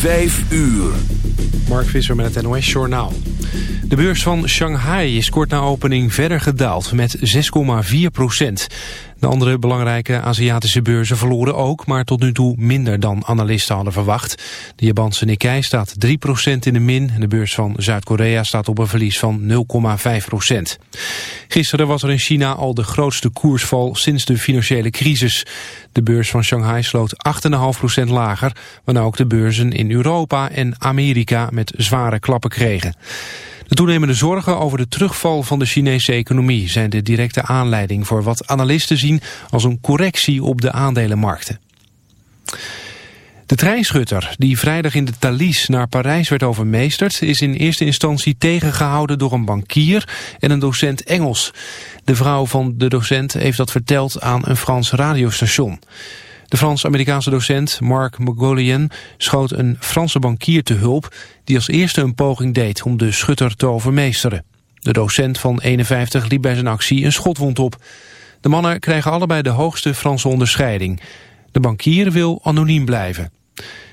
Vijf uur. Mark Visser met het NOS Journaal. De beurs van Shanghai is kort na opening verder gedaald met 6,4 procent. De andere belangrijke Aziatische beurzen verloren ook, maar tot nu toe minder dan analisten hadden verwacht. De Japanse Nikkei staat 3 procent in de min en de beurs van Zuid-Korea staat op een verlies van 0,5 procent. Gisteren was er in China al de grootste koersval sinds de financiële crisis. De beurs van Shanghai sloot 8,5 procent lager, waarna ook de beurzen in Europa en Amerika met zware klappen kregen. De toenemende zorgen over de terugval van de Chinese economie zijn de directe aanleiding voor wat analisten zien als een correctie op de aandelenmarkten. De treinschutter die vrijdag in de Thalys naar Parijs werd overmeesterd... is in eerste instantie tegengehouden door een bankier en een docent Engels. De vrouw van de docent heeft dat verteld aan een Frans radiostation. De Frans-Amerikaanse docent Marc Mogolian schoot een Franse bankier te hulp... die als eerste een poging deed om de schutter te overmeesteren. De docent van 51 liep bij zijn actie een schotwond op. De mannen krijgen allebei de hoogste Franse onderscheiding. De bankier wil anoniem blijven.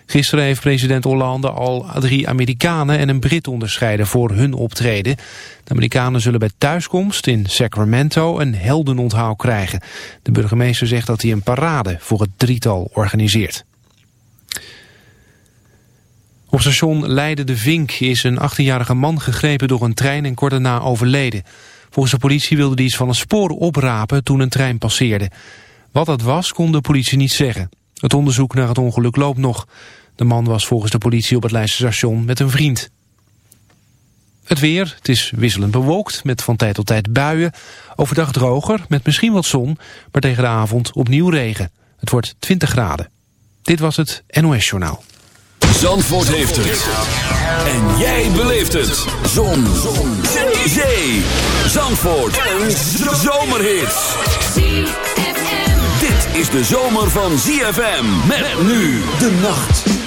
Gisteren heeft president Hollande al drie Amerikanen en een Brit onderscheiden voor hun optreden. De Amerikanen zullen bij thuiskomst in Sacramento een heldenonthaal krijgen. De burgemeester zegt dat hij een parade voor het drietal organiseert. Op station Leiden de Vink is een 18-jarige man gegrepen door een trein en kort daarna overleden. Volgens de politie wilde hij iets van een spoor oprapen toen een trein passeerde. Wat dat was kon de politie niet zeggen. Het onderzoek naar het ongeluk loopt nog. De man was volgens de politie op het Leidse station met een vriend. Het weer, het is wisselend bewolkt met van tijd tot tijd buien. Overdag droger met misschien wat zon, maar tegen de avond opnieuw regen. Het wordt 20 graden. Dit was het NOS Journaal. Zandvoort heeft het. En jij beleeft het. Zon. zon. Zee. Zandvoort. Een zomerhit. Dit is de zomer van ZFM. Met nu de nacht.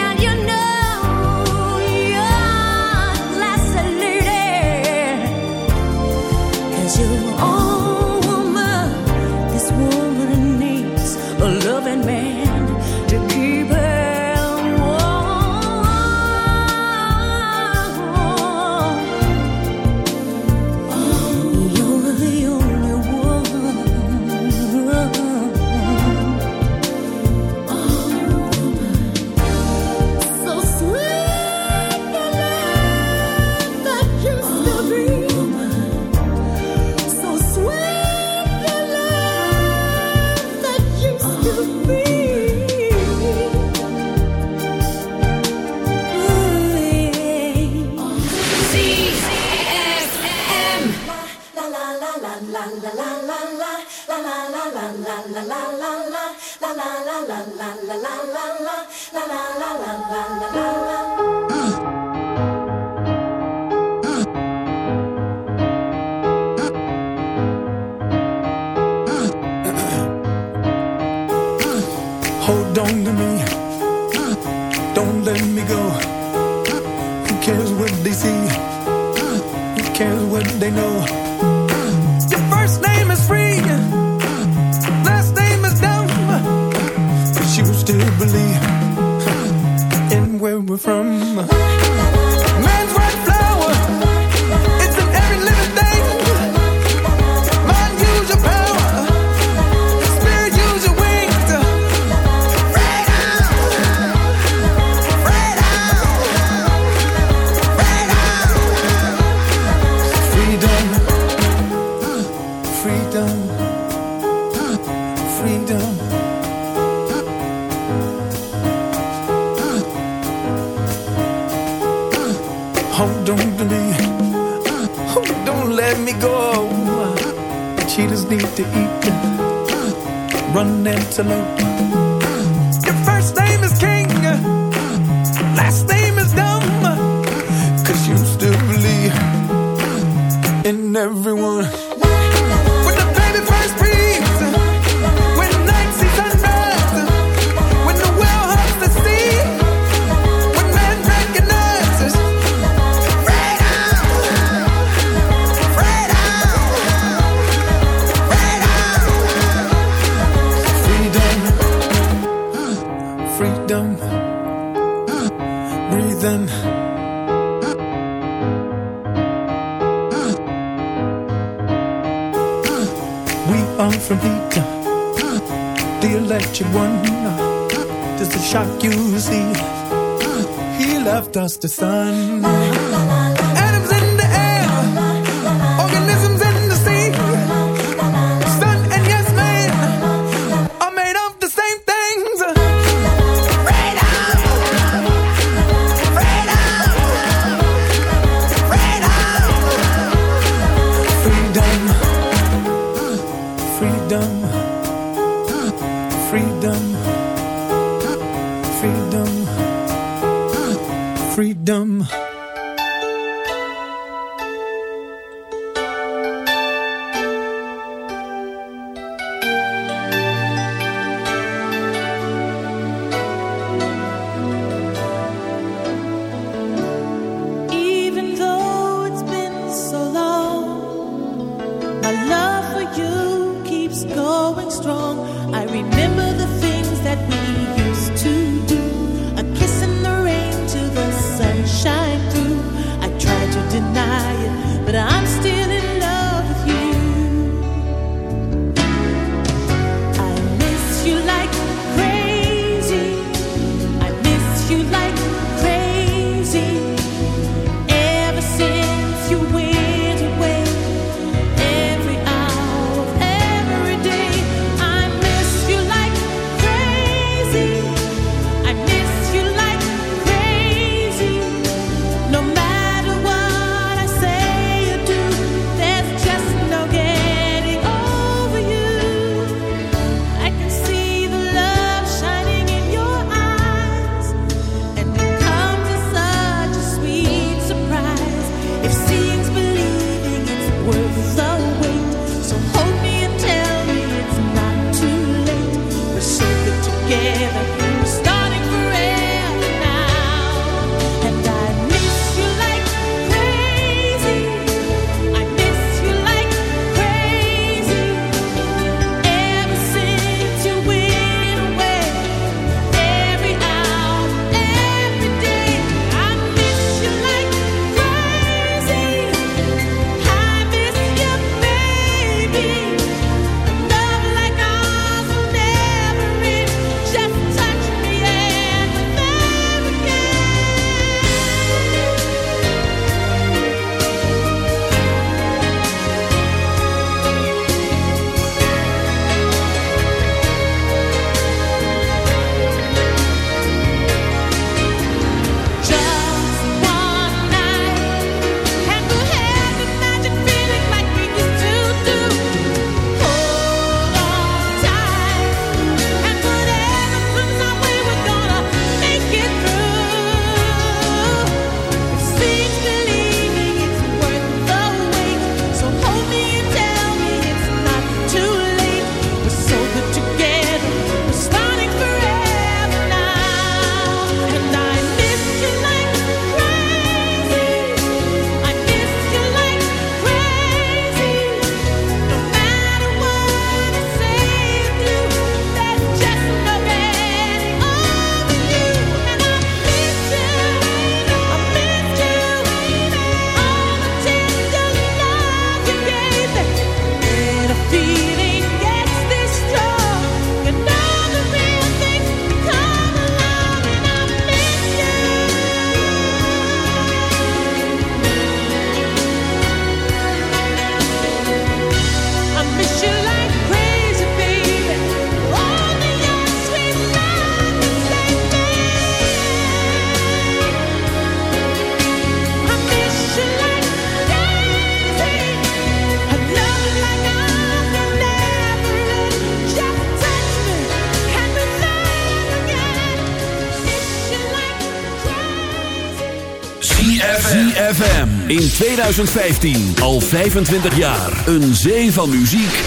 2015 al 25 jaar. Een zee van muziek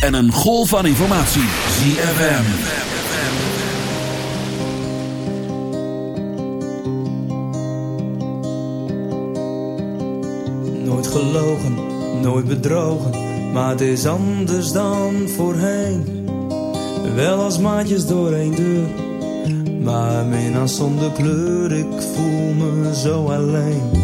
en een golf van informatie. ZFM. Nooit gelogen, nooit bedrogen, maar het is anders dan voorheen. Wel als maatjes door één deur, maar mina zonder kleur, ik voel me zo alleen.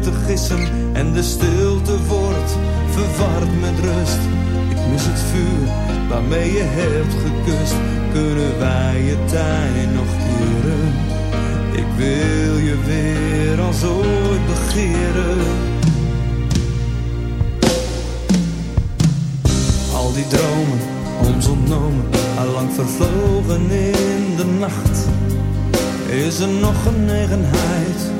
te gissen en de stilte wordt verward met rust. Ik mis het vuur waarmee je hebt gekust. Kunnen wij je tijd nog keren? Ik wil je weer als ooit begeren. Al die dromen, ons ontnomen, allang vervlogen in de nacht. Is er nog genegenheid?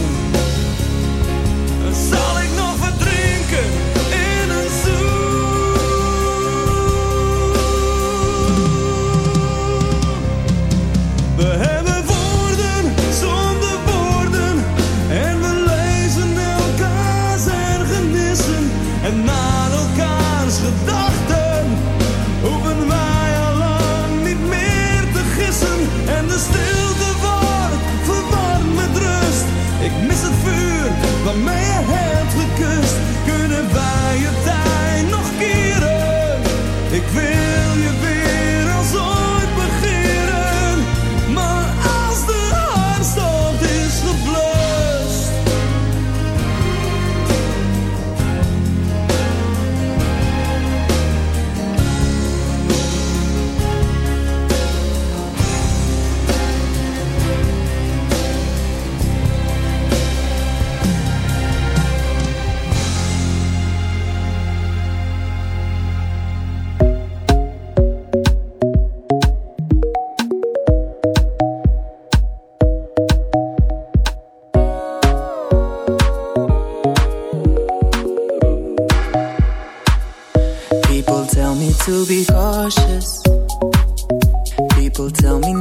good.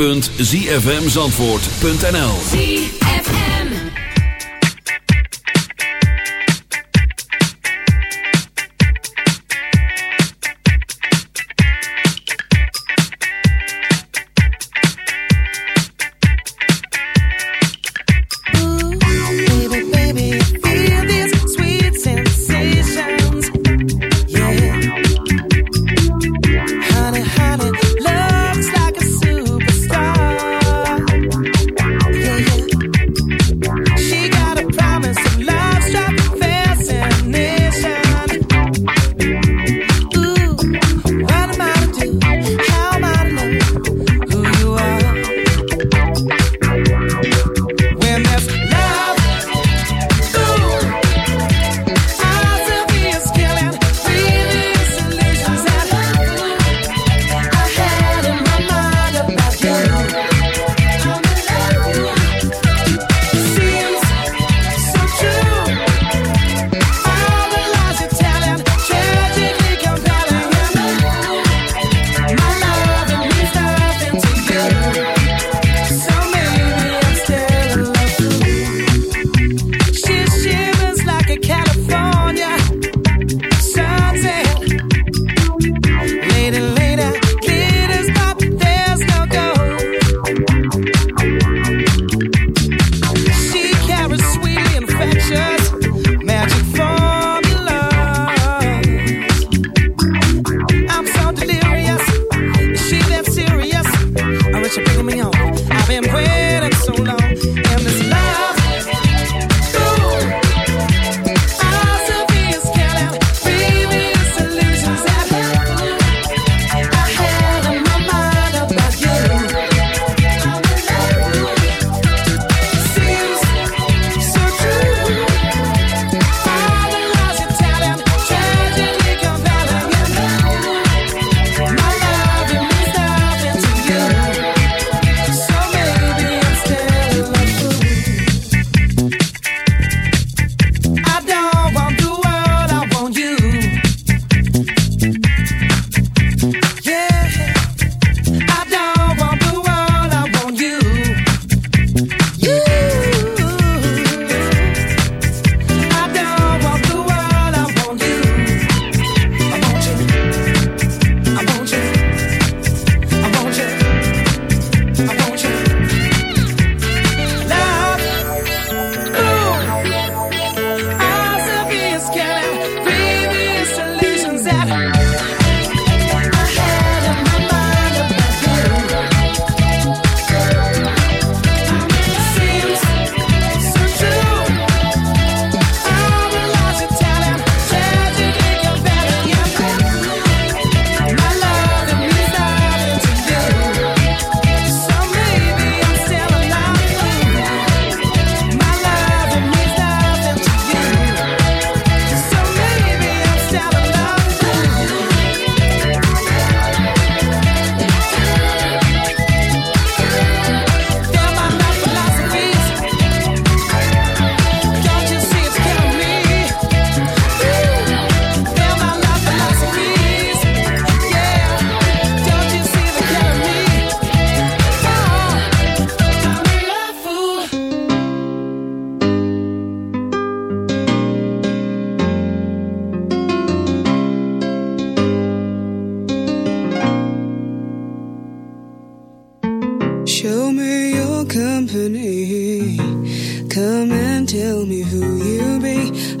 www.zfmzandvoort.nl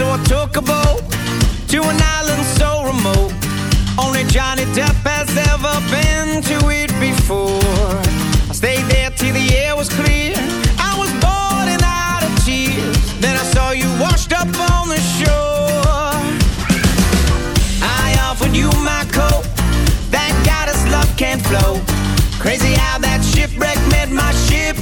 So I took a boat to an island so remote. Only Johnny Depp has ever been to it before. I stayed there till the air was clear. I was boiling out of tears. Then I saw you washed up on the shore. I offered you my coat. Thank God love can't flow. Crazy how that shipwreck made my ship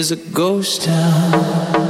is a ghost town.